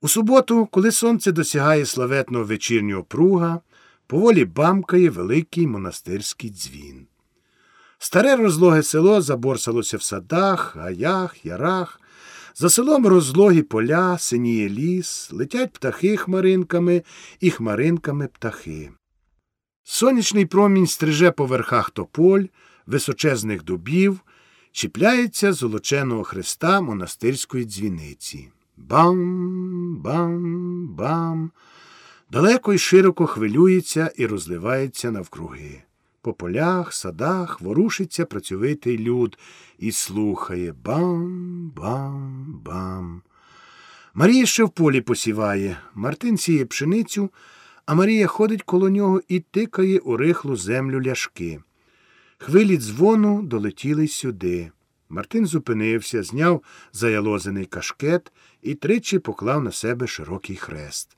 У суботу, коли сонце досягає славетного вечірнього пруга, поволі бамкає великий монастирський дзвін. Старе розлоге село заборсалося в садах, гаях, ярах. За селом розлогі поля, синіє ліс, летять птахи хмаринками і хмаринками птахи. Сонячний промінь стриже по верхах тополь, височезних дубів, чіпляється золоченого хреста монастирської дзвіниці. Бам, бам, бам. Далеко й широко хвилюється і розливається навкруги. По полях, садах ворушиться працьовитий люд і слухає бам, бам, бам. Марія ще в полі посіває. Мартин сіє пшеницю, а Марія ходить коло нього і тикає у рихлу землю ляшки. Хвилі дзвону долетіли сюди. Мартин зупинився, зняв заялозений кашкет і тричі поклав на себе широкий хрест.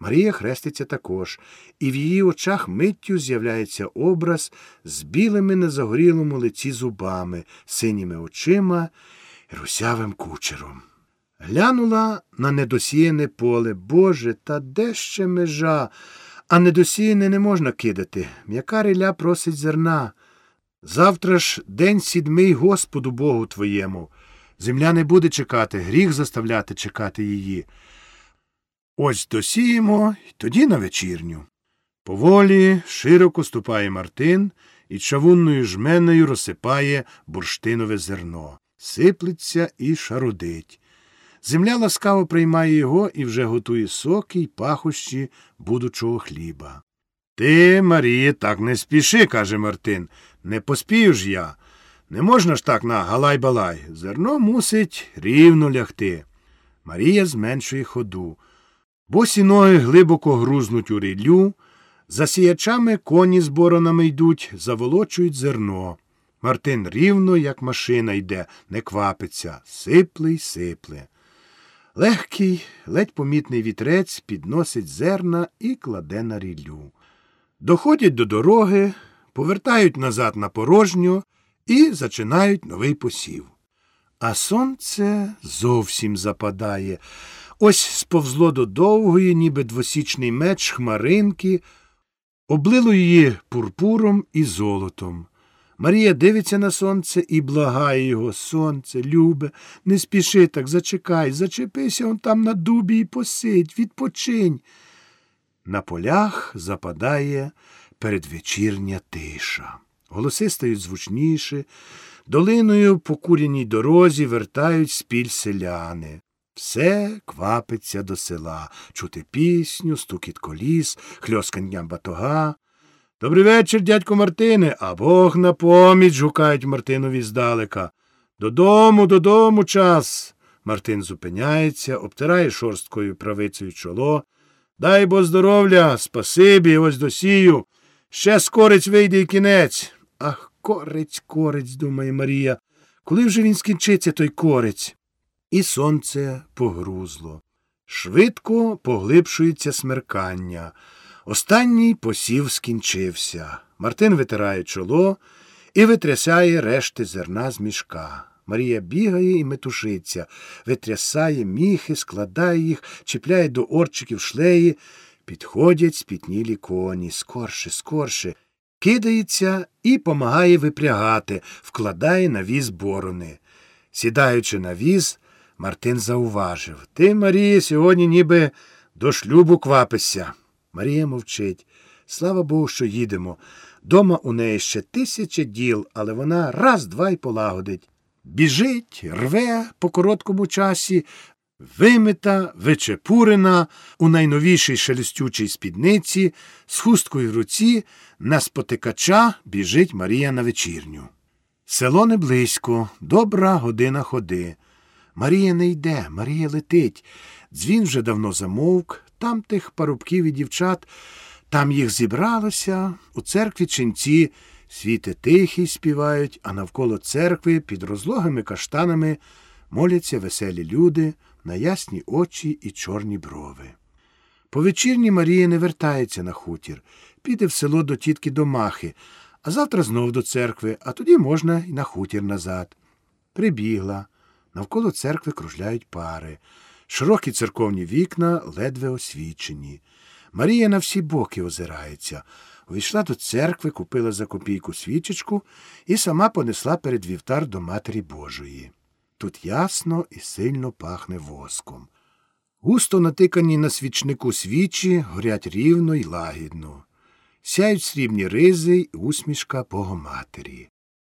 Марія хреститься також, і в її очах миттю з'являється образ з білими на загорілому лиці зубами, синіми очима і русявим кучером. Глянула на недосіяне поле. Боже, та де ще межа, а недосіяне не можна кидати. М'яка риля просить зерна. Завтра ж день сідмий Господу Богу твоєму. Земля не буде чекати, гріх заставляти чекати її. Ось досіємо, тоді на вечірню. Поволі широко ступає Мартин і чавунною жменою розсипає бурштинове зерно, сиплеться і шарудить. Земля ласкаво приймає його і вже готує соки й пахощі будучого хліба. Ти, Маріє, так не спіши, каже Мартин. Не поспію ж я. Не можна ж так на галай-балай. Зерно мусить рівно лягти. Марія зменшує ходу. Босі ноги глибоко грузнуть у ріллю, за сіячами коні з боронами йдуть, заволочують зерно. Мартин рівно, як машина йде, не квапиться, сипле й сипле. Легкий, ледь помітний вітрець підносить зерна і кладе на ріллю. Доходять до дороги, повертають назад на порожню і зачинають новий посів. А сонце зовсім западає. Ось сповзло до довгої, ніби двосічний меч хмаринки, облило її пурпуром і золотом. Марія дивиться на сонце і благає його. Сонце, любе, не спіши так, зачекай, зачепися он там на дубі і посидь, відпочинь. На полях западає передвечірня тиша. Голоси стають звучніші, долиною по куряній дорозі вертають спіль селяни. Все квапиться до села, чути пісню, стукіт коліс, хльоскання батога. Добрий вечір, дядько Мартине, а Бог на поміч гукають Мартинові здалека. Додому, додому час. Мартин зупиняється, обтирає шорсткою правицею чоло. Дай бо здоров'я, спасибі, ось досію. Ще скорець вийде і кінець. Ах, корець, корець, думає Марія. Коли вже він скінчиться, той корець? І сонце погрузло. Швидко поглибшується смеркання. Останній посів скінчився. Мартин витирає чоло і витрясає решти зерна з мішка. Марія бігає і метушиться, витрясає міхи, складає їх, чіпляє до орчиків шлеї. Підходять спітнілі коні, скорше, скорше, кидається і помагає випрягати, вкладає на віз борони. Сідаючи на віз, Мартин зауважив Ти, Марія, сьогодні ніби до шлюбу квапишся. Марія мовчить. Слава Богу, що їдемо. Дома у неї ще тисяча діл, але вона раз два й полагодить. Біжить, рве по короткому часі, вимита, вичепурена, у найновішій шелестючій спідниці, з хусткою в руці, на спотикача біжить Марія на вечірню. Село не близько, добра година ходи. Марія не йде, Марія летить. Дзвін вже давно замовк, там тих парубків і дівчат, там їх зібралося, у церкві ченці світи тихі співають, а навколо церкви під розлогими каштанами моляться веселі люди на ясні очі і чорні брови. По вечірні Марія не вертається на хутір, піде в село до тітки Домахи, а завтра знов до церкви, а тоді можна й на хутір назад. Прибігла. Навколо церкви кружляють пари. Широкі церковні вікна ледве освічені. Марія на всі боки озирається. Увійшла до церкви, купила за копійку свічечку і сама понесла перед вівтар до Матері Божої. Тут ясно і сильно пахне воском. Густо натикані на свічнику свічі горять рівно й лагідно. Сяють срібні ризи й усмішка Богоматері.